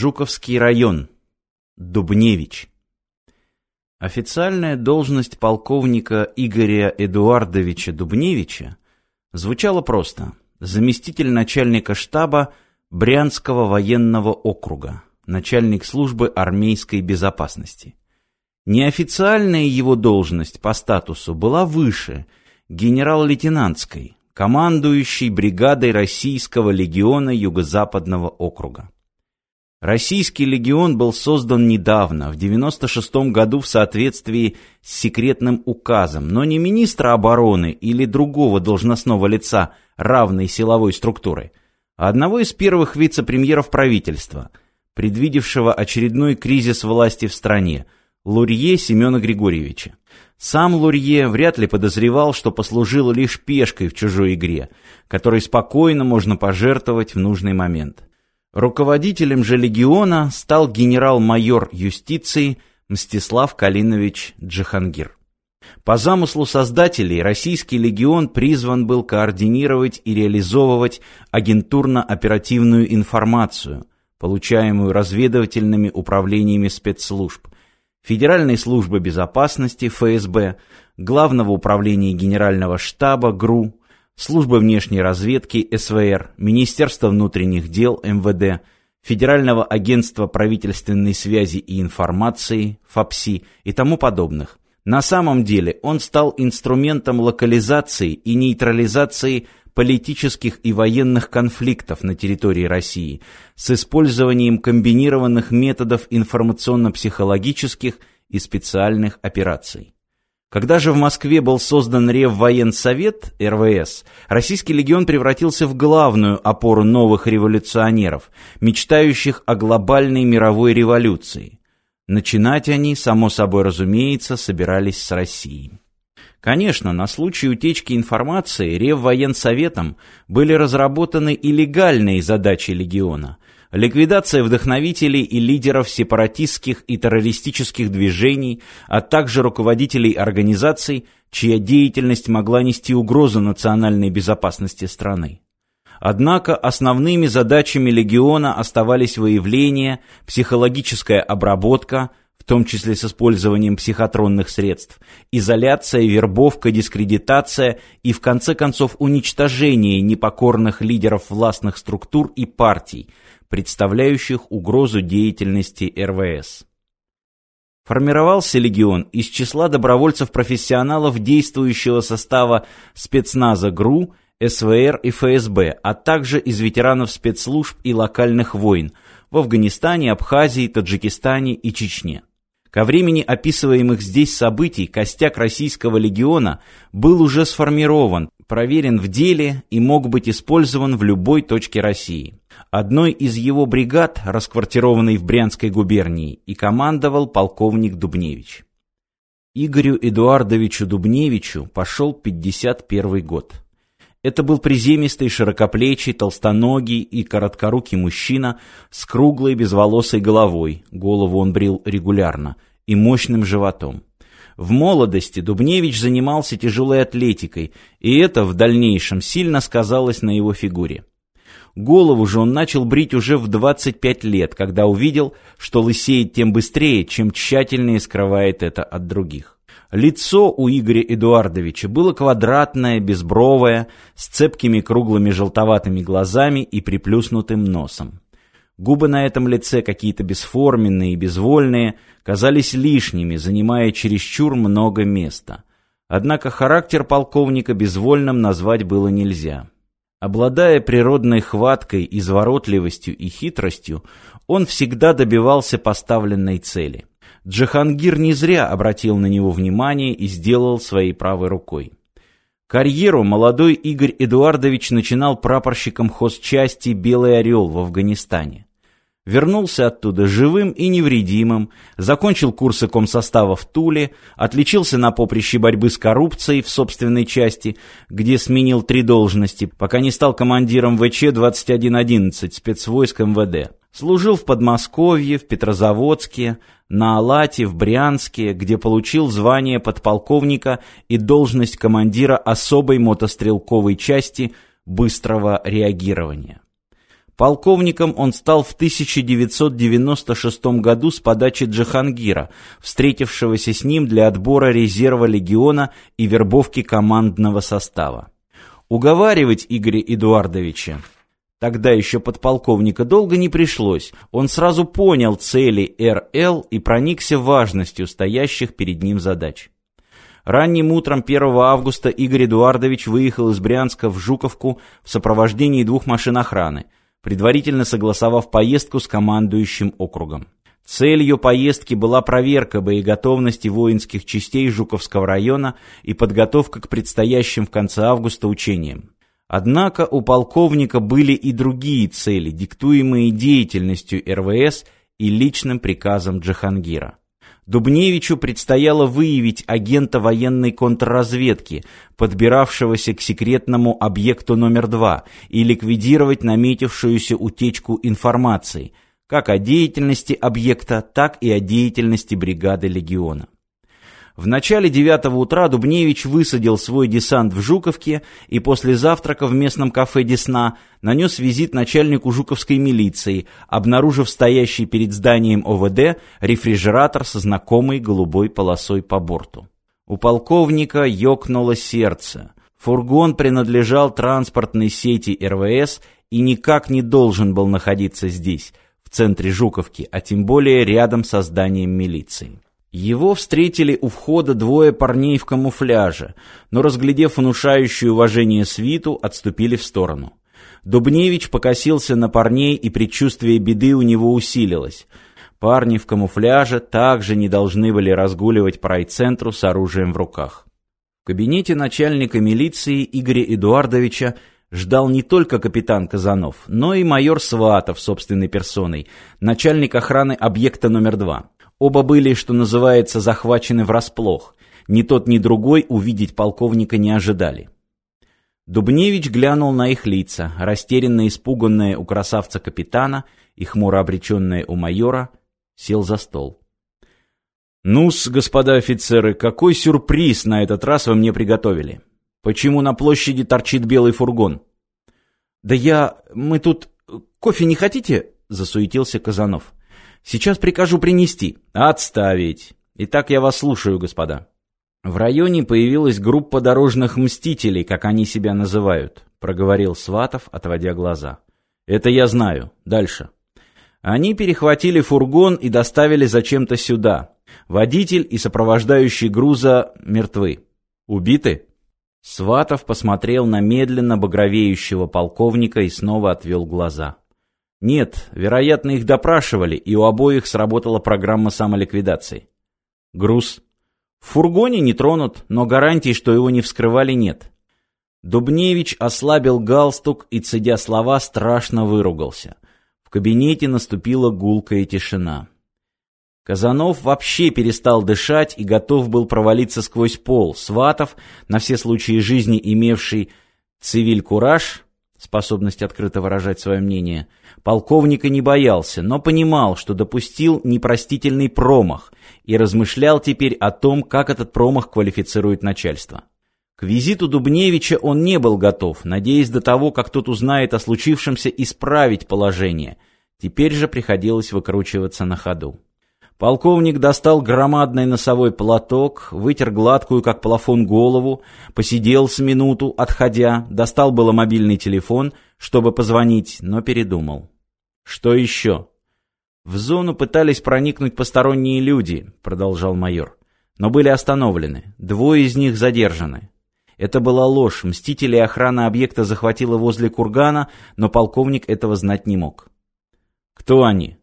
Жуковский район. Дубневич. Официальная должность полковника Игоря Эдуардовича Дубневича звучала просто заместитель начальника штаба Брянского военного округа, начальник службы армейской безопасности. Неофициальная его должность по статусу была выше генерал-лейтенантской, командующей бригадой Российского легиона Юго-Западного округа. Российский легион был создан недавно, в 96 году в соответствии с секретным указом, но не министра обороны или другого должностного лица равной силовой структуры, а одного из первых вице-премьеров правительства, предвидевшего очередной кризис власти в стране, Лурье Семена Григорьевича. Сам Лурье вряд ли подозревал, что послужил лишь пешкой в чужой игре, которой спокойно можно пожертвовать в нужный момент. Руководителем же легиона стал генерал-майор юстиции Мстислав Калинович Джихангир. По замыслу создателей Российский легион призван был координировать и реализовывать агентурно-оперативную информацию, получаемую разведывательными управлениями спецслужб, Федеральной службы безопасности ФСБ, Главного управления Генерального штаба ГРУ, Службы внешней разведки СВР, Министерства внутренних дел МВД, Федерального агентства правительственной связи и информации ФАПСИ и тому подобных. На самом деле он стал инструментом локализации и нейтрализации политических и военных конфликтов на территории России с использованием комбинированных методов информационно-психологических и специальных операций. Когда же в Москве был создан Реввоенсовет, РВС, Российский легион превратился в главную опору новых революционеров, мечтающих о глобальной мировой революции. Начинать они, само собой разумеется, собирались с России. Конечно, на случай утечки информации Реввоенсоветом были разработаны и легальные задачи легиона – ликвидация вдохновителей и лидеров сепаратистских и террористических движений, а также руководителей организаций, чья деятельность могла нести угрозу национальной безопасности страны. Однако основными задачами легиона оставались выявление, психологическая обработка, в том числе с использованием психотронных средств, изоляция, вербовка, дискредитация и, в конце концов, уничтожение непокорных лидеров властных структур и партий, представляющих угрозу деятельности РВС. Формировался легион из числа добровольцев-профессионалов действующего состава спецназа ГРУ, СВР и ФСБ, а также из ветеранов спецслужб и локальных войн в Афганистане, Абхазии, Таджикистане и Чечне. Ко времени описываемых здесь событий костяк российского легиона был уже сформирован, проверен в деле и мог быть использован в любой точке России. Одной из его бригад, расквартированной в Брянской губернии, и командовал полковник Дубневич. Игорю Эдуардовичу Дубневичу пошел 51 год. Это был приземистый, широкоплечий, толстоногий и короткорукий мужчина с круглой безволосой головой, голову он брил регулярно, и мощным животом. В молодости Дубневич занимался тяжелой атлетикой, и это в дальнейшем сильно сказалось на его фигуре. Голову же он начал брить уже в 25 лет, когда увидел, что лысеет тем быстрее, чем тщательнее скрывает это от других. Лицо у Игоря Эдуардовича было квадратное, безбровое, с цепкими круглыми желтоватыми глазами и приплюснутым носом. Губы на этом лице, какие-то бесформенные и безвольные, казались лишними, занимая чересчур много места. Однако характер полковника безвольным назвать было нельзя. Обладая природной хваткой, изворотливостью и хитростью, он всегда добивался поставленной цели. Джахангир не зря обратил на него внимание и сделал своей правой рукой. Карьеру молодой Игорь Эдуардович начинал прапорщиком хозчасти «Белый орел» в Афганистане. Вернулся оттуда живым и невредимым, закончил курсы комсостава в Туле, отличился на поприще борьбы с коррупцией в собственной части, где сменил три должности, пока не стал командиром ВЧ-2111 спецвойск МВД. Служил в Подмосковье, в Петрозаводске, на Алате, в Брянске, где получил звание подполковника и должность командира особой мотострелковой части быстрого реагирования. Полковником он стал в 1996 году с подачи Джахангира, встретившегося с ним для отбора резерва легиона и вербовки командного состава. Уговаривать Игоря Эдуардовича, тогда еще подполковника, долго не пришлось. Он сразу понял цели РЛ и проникся важностью стоящих перед ним задач. Ранним утром 1 августа Игорь Эдуардович выехал из Брянска в Жуковку в сопровождении двух машин охраны – предварительно согласовав поездку с командующим округом. Целью поездки была проверка боеготовности воинских частей Жуковского района и подготовка к предстоящим в конце августа учениям. Однако у полковника были и другие цели, диктуемые деятельностью РВС и личным приказом Джахангира. Дубневичу предстояло выявить агента военной контрразведки, подбиравшегося к секретному объекту номер два, и ликвидировать наметившуюся утечку информации, как о деятельности объекта, так и о деятельности бригады легиона. В начале девятого утра Дубневич высадил свой десант в Жуковке и после завтрака в местном кафе «Десна» нанес визит начальнику жуковской милиции, обнаружив стоящий перед зданием ОВД рефрижератор со знакомой голубой полосой по борту. У полковника ёкнуло сердце. Фургон принадлежал транспортной сети РВС и никак не должен был находиться здесь, в центре Жуковки, а тем более рядом со зданием милиции. Его встретили у входа двое парней в камуфляже, но, разглядев внушающую уважение свиту, отступили в сторону. Дубневич покосился на парней, и предчувствие беды у него усилилось. Парни в камуфляже также не должны были разгуливать по райцентру с оружием в руках. В кабинете начальника милиции Игоря Эдуардовича ждал не только капитан Казанов, но и майор Сватов собственной персоной, начальник охраны объекта номер два. Оба были, что называется, захвачены врасплох. Ни тот, ни другой увидеть полковника не ожидали. Дубневич глянул на их лица, растерянно испуганные у красавца капитана и хмуро обреченные у майора, сел за стол. «Ну-с, господа офицеры, какой сюрприз на этот раз вы мне приготовили? Почему на площади торчит белый фургон?» «Да я... мы тут... кофе не хотите?» — засуетился Казанов. Сейчас прикажу принести. Отставить. Итак, я вас слушаю, господа. В районе появилась группа дорожных мстителей, как они себя называют, проговорил Сватов, отводя глаза. Это я знаю. Дальше. Они перехватили фургон и доставили зачем-то сюда. Водитель и сопровождающий груза мертвы. Убиты? Сватов посмотрел на медленно багровеющего полковника и снова отвел глаза. Нет, вероятно, их допрашивали, и у обоих сработала программа самоликвидации. Груз. В фургоне не тронут, но гарантий, что его не вскрывали, нет. Дубневич ослабил галстук и, цедя слова, страшно выругался. В кабинете наступила гулкая тишина. Казанов вообще перестал дышать и готов был провалиться сквозь пол. Сватов, на все случаи жизни имевший цивиль-кураж, способность открыто выражать свое мнение, полковника не боялся, но понимал, что допустил непростительный промах и размышлял теперь о том, как этот промах квалифицирует начальство. К визиту Дубневича он не был готов, надеясь до того, как тот узнает о случившемся, исправить положение. Теперь же приходилось выкручиваться на ходу. Полковник достал громадный носовой платок, вытер гладкую, как плафон, голову, посидел с минуту, отходя, достал было мобильный телефон, чтобы позвонить, но передумал. Что еще? В зону пытались проникнуть посторонние люди, продолжал майор, но были остановлены. Двое из них задержаны. Это была ложь. Мстители охрана объекта захватила возле кургана, но полковник этого знать не мог. Кто они?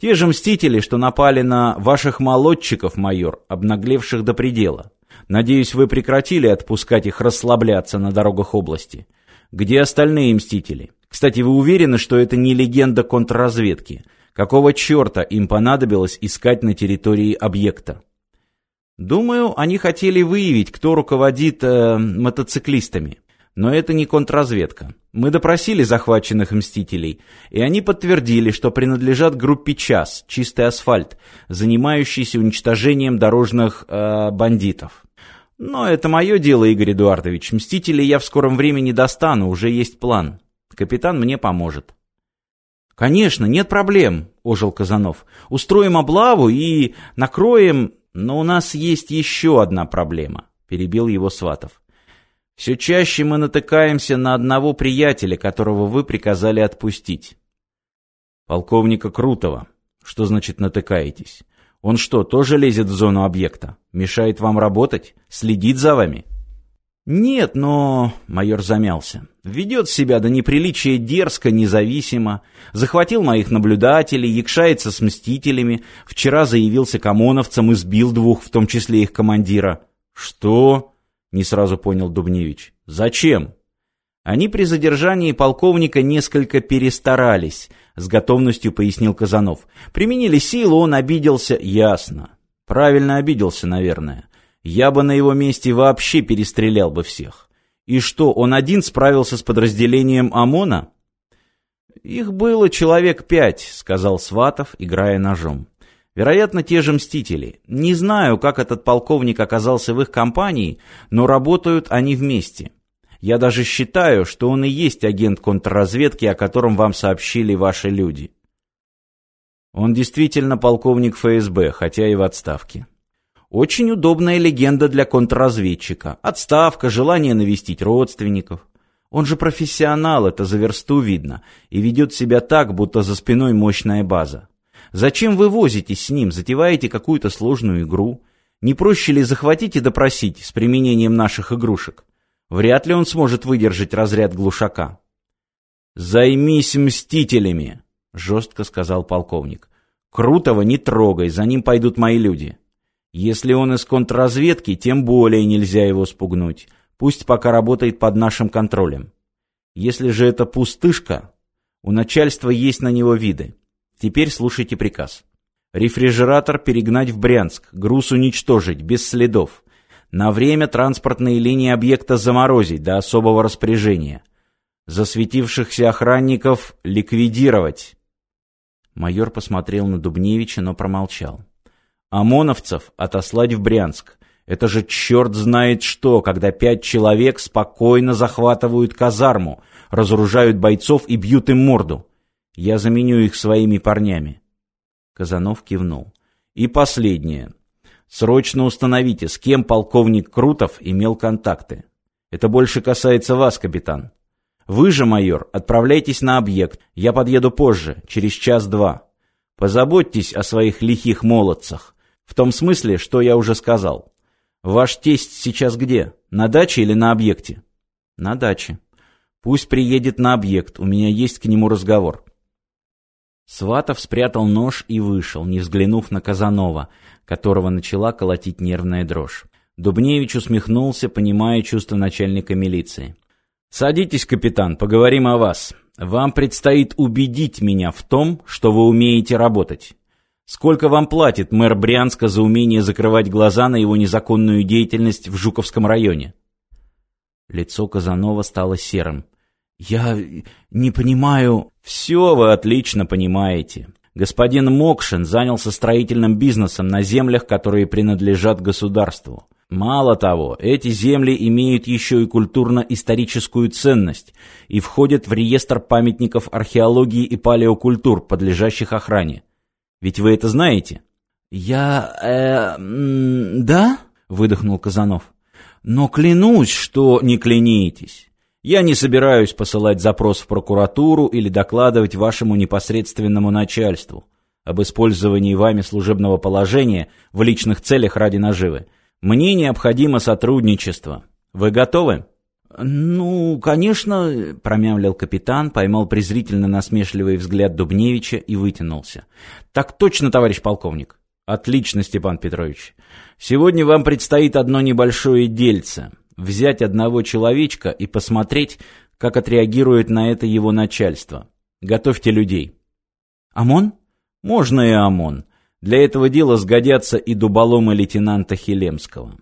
Те же мстители, что напали на ваших молодчиков, майор, обнаглевших до предела. Надеюсь, вы прекратили отпускать их расслабляться на дорогах области. Где остальные мстители? Кстати, вы уверены, что это не легенда контрразведки? Какого черта им понадобилось искать на территории объекта? Думаю, они хотели выявить, кто руководит э, мотоциклистами. Но это не контрразведка. Мы допросили захваченных мстителей, и они подтвердили, что принадлежат группе «Час», чистый асфальт, занимающийся уничтожением дорожных э, бандитов. Но это мое дело, Игорь Эдуардович. Мстителей я в скором времени достану, уже есть план. Капитан мне поможет. «Конечно, нет проблем», — ожил Казанов. «Устроим облаву и накроем...» «Но у нас есть еще одна проблема», — перебил его Сватов. «Все чаще мы натыкаемся на одного приятеля, которого вы приказали отпустить». «Полковника Крутого. Что значит натыкаетесь? Он что, тоже лезет в зону объекта? Мешает вам работать? Следит за вами?» «Нет, но...» — майор замялся. «Ведет себя до неприличия дерзко, независимо. Захватил моих наблюдателей, якшается с мстителями. Вчера заявился к ОМОНовцам и сбил двух, в том числе их командира». «Что?» — не сразу понял Дубневич. «Зачем?» Они при задержании полковника несколько перестарались, с готовностью пояснил Казанов. Применили силу, он обиделся. Ясно. Правильно обиделся, наверное. Я бы на его месте вообще перестрелял бы всех. И что, он один справился с подразделением ОМОНа? Их было человек пять, сказал Сватов, играя ножом. Вероятно, те же мстители. Не знаю, как этот полковник оказался в их компании, но работают они вместе. Я даже считаю, что он и есть агент контрразведки, о котором вам сообщили ваши люди. Он действительно полковник ФСБ, хотя и в отставке. Очень удобная легенда для контрразведчика. Отставка, желание навестить родственников. Он же профессионал, это за версту видно, и ведет себя так, будто за спиной мощная база. Зачем вы возитесь с ним, затеваете какую-то сложную игру? Не проще ли захватить и допросить с применением наших игрушек? Вряд ли он сможет выдержать разряд глушака. «Займись мстителями», — жестко сказал полковник. «Крутого не трогай, за ним пойдут мои люди». Если он из контрразведки, тем более нельзя его спугнуть. Пусть пока работает под нашим контролем. Если же это пустышка, у начальства есть на него виды. Теперь слушайте приказ. Рефрижератор перегнать в Брянск, груз уничтожить, без следов. На время транспортные линии объекта заморозить до особого распоряжения. Засветившихся охранников ликвидировать. Майор посмотрел на Дубневича, но промолчал. ОМОНовцев отослать в Брянск. Это же черт знает что, когда пять человек спокойно захватывают казарму, разоружают бойцов и бьют им морду. Я заменю их своими парнями. Казанов кивнул. И последнее. Срочно установите, с кем полковник Крутов имел контакты. Это больше касается вас, капитан. Вы же, майор, отправляйтесь на объект. Я подъеду позже, через час-два. Позаботьтесь о своих лихих молодцах. В том смысле, что я уже сказал. Ваш тесть сейчас где? На даче или на объекте? На даче. Пусть приедет на объект, у меня есть к нему разговор. Сватов спрятал нож и вышел, не взглянув на Казанова, которого начала колотить нервная дрожь. Дубневич усмехнулся, понимая чувство начальника милиции. «Садитесь, капитан, поговорим о вас. Вам предстоит убедить меня в том, что вы умеете работать. Сколько вам платит мэр Брянска за умение закрывать глаза на его незаконную деятельность в Жуковском районе? Лицо Казанова стало серым. Я не понимаю. Все вы отлично понимаете. Господин Мокшин занялся строительным бизнесом на землях, которые принадлежат государству. Мало того, эти земли имеют еще и культурно-историческую ценность и входят в реестр памятников археологии и палеокультур, подлежащих охране. Ведь вы это знаете. Я... э... да? Выдохнул Казанов. Но клянусь, что не клянитесь. Я не собираюсь посылать запрос в прокуратуру или докладывать вашему непосредственному начальству об использовании вами служебного положения в личных целях ради наживы. Мне необходимо сотрудничество. Вы готовы? «Ну, конечно», — промямлил капитан, поймал презрительно насмешливый взгляд Дубневича и вытянулся. «Так точно, товарищ полковник». «Отлично, Степан Петрович. Сегодня вам предстоит одно небольшое дельце. Взять одного человечка и посмотреть, как отреагирует на это его начальство. Готовьте людей». «ОМОН?» «Можно и ОМОН. Для этого дела сгодятся и дуболомы лейтенанта Хелемского».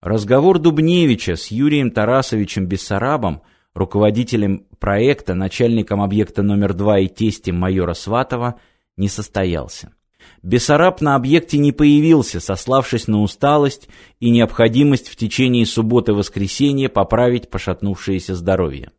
Разговор Дубневича с Юрием Тарасовичем Бессарабом, руководителем проекта, начальником объекта номер два и тестем майора Сватова, не состоялся. Бессараб на объекте не появился, сославшись на усталость и необходимость в течение субботы-воскресенья поправить пошатнувшееся здоровье.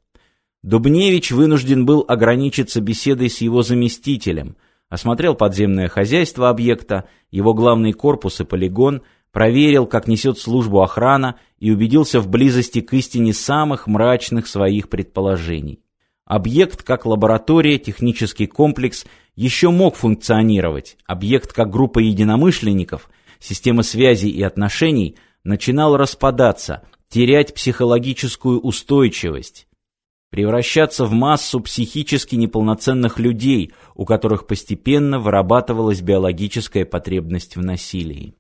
Дубневич вынужден был ограничиться беседой с его заместителем, осмотрел подземное хозяйство объекта, его главный корпус и полигон, проверил, как несет службу охрана и убедился в близости к истине самых мрачных своих предположений. Объект как лаборатория, технический комплекс еще мог функционировать, объект как группа единомышленников, система связей и отношений начинал распадаться, терять психологическую устойчивость, превращаться в массу психически неполноценных людей, у которых постепенно вырабатывалась биологическая потребность в насилии.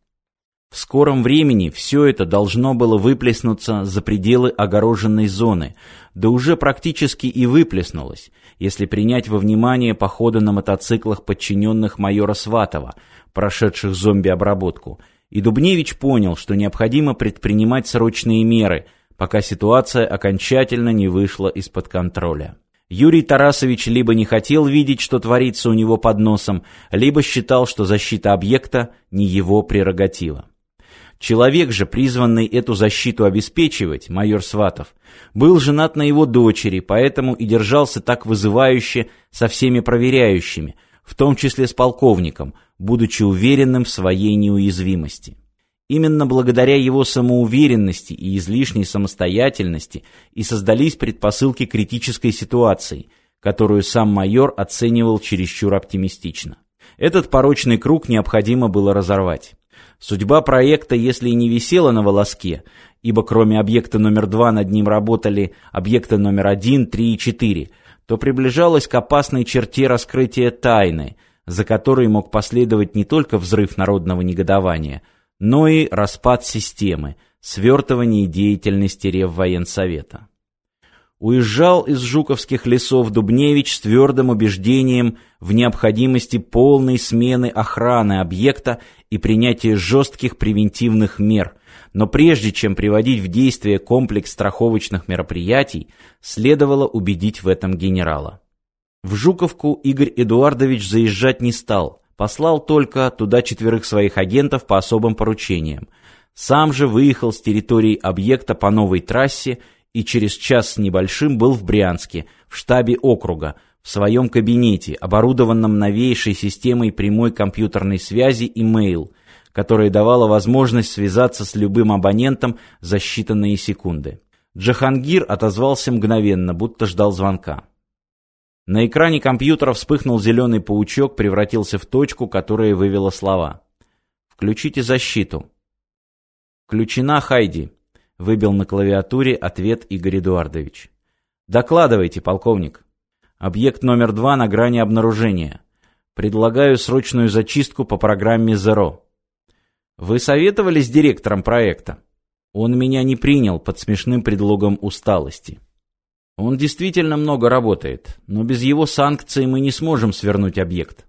В скором времени все это должно было выплеснуться за пределы огороженной зоны, да уже практически и выплеснулось, если принять во внимание походы на мотоциклах подчиненных майора Сватова, прошедших зомби-обработку, и Дубневич понял, что необходимо предпринимать срочные меры, пока ситуация окончательно не вышла из-под контроля. Юрий Тарасович либо не хотел видеть, что творится у него под носом, либо считал, что защита объекта не его прерогатива. Человек же, призванный эту защиту обеспечивать, майор Сватов, был женат на его дочери, поэтому и держался так вызывающе со всеми проверяющими, в том числе с полковником, будучи уверенным в своей неуязвимости. Именно благодаря его самоуверенности и излишней самостоятельности и создались предпосылки критической ситуации, которую сам майор оценивал чересчур оптимистично. Этот порочный круг необходимо было разорвать. Судьба проекта, если и не висела на волоске, ибо кроме объекта номер два над ним работали объекты номер один, три и четыре, то приближалась к опасной черте раскрытия тайны, за которой мог последовать не только взрыв народного негодования, но и распад системы, свертывание деятельности Реввоенсовета уезжал из Жуковских лесов Дубневич с твердым убеждением в необходимости полной смены охраны объекта и принятия жестких превентивных мер, но прежде чем приводить в действие комплекс страховочных мероприятий, следовало убедить в этом генерала. В Жуковку Игорь Эдуардович заезжать не стал, послал только туда четверых своих агентов по особым поручениям. Сам же выехал с территории объекта по новой трассе и через час с небольшим был в Брянске, в штабе округа, в своем кабинете, оборудованном новейшей системой прямой компьютерной связи и mail, которая давала возможность связаться с любым абонентом за считанные секунды. Джахангир отозвался мгновенно, будто ждал звонка. На экране компьютера вспыхнул зеленый паучок, превратился в точку, которая вывела слова. «Включите защиту». «Включена, Хайди», Выбил на клавиатуре ответ Игорь Эдуардович. Докладывайте, полковник. Объект номер два на грани обнаружения. Предлагаю срочную зачистку по программе Zero. Вы советовали с директором проекта? Он меня не принял под смешным предлогом усталости. Он действительно много работает, но без его санкций мы не сможем свернуть объект.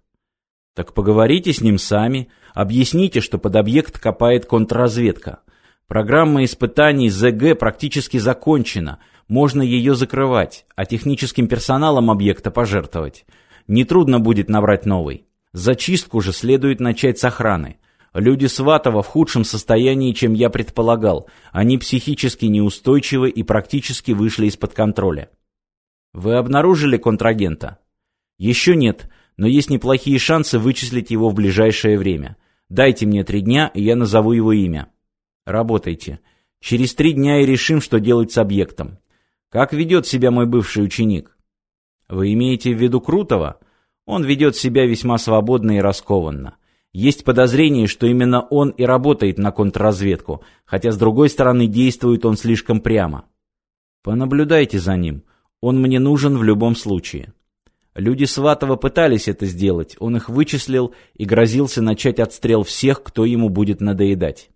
Так поговорите с ним сами, объясните, что под объект копает контрразведка. Программа испытаний ЗГ практически закончена, можно ее закрывать, а техническим персоналом объекта пожертвовать. Нетрудно будет набрать новый. Зачистку же следует начать с охраны. Люди Сватова в худшем состоянии, чем я предполагал. Они психически неустойчивы и практически вышли из-под контроля. Вы обнаружили контрагента? Еще нет, но есть неплохие шансы вычислить его в ближайшее время. Дайте мне три дня, и я назову его имя. Работайте. Через три дня и решим, что делать с объектом. Как ведет себя мой бывший ученик? Вы имеете в виду Крутого? Он ведет себя весьма свободно и раскованно. Есть подозрение, что именно он и работает на контрразведку, хотя с другой стороны действует он слишком прямо. Понаблюдайте за ним. Он мне нужен в любом случае. Люди Сватова пытались это сделать, он их вычислил и грозился начать отстрел всех, кто ему будет надоедать.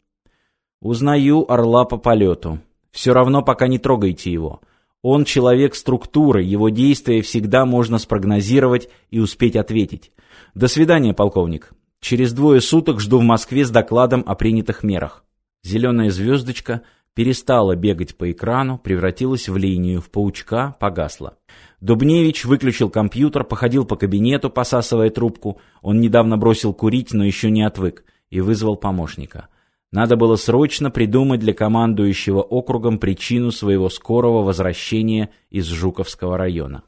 Узнаю орла по полету. Все равно пока не трогайте его. Он человек структуры, его действия всегда можно спрогнозировать и успеть ответить. До свидания, полковник. Через двое суток жду в Москве с докладом о принятых мерах. Зеленая звездочка перестала бегать по экрану, превратилась в линию, в паучка, погасла. Дубневич выключил компьютер, походил по кабинету, посасывая трубку. Он недавно бросил курить, но еще не отвык, и вызвал помощника. Надо было срочно придумать для командующего округом причину своего скорого возвращения из Жуковского района.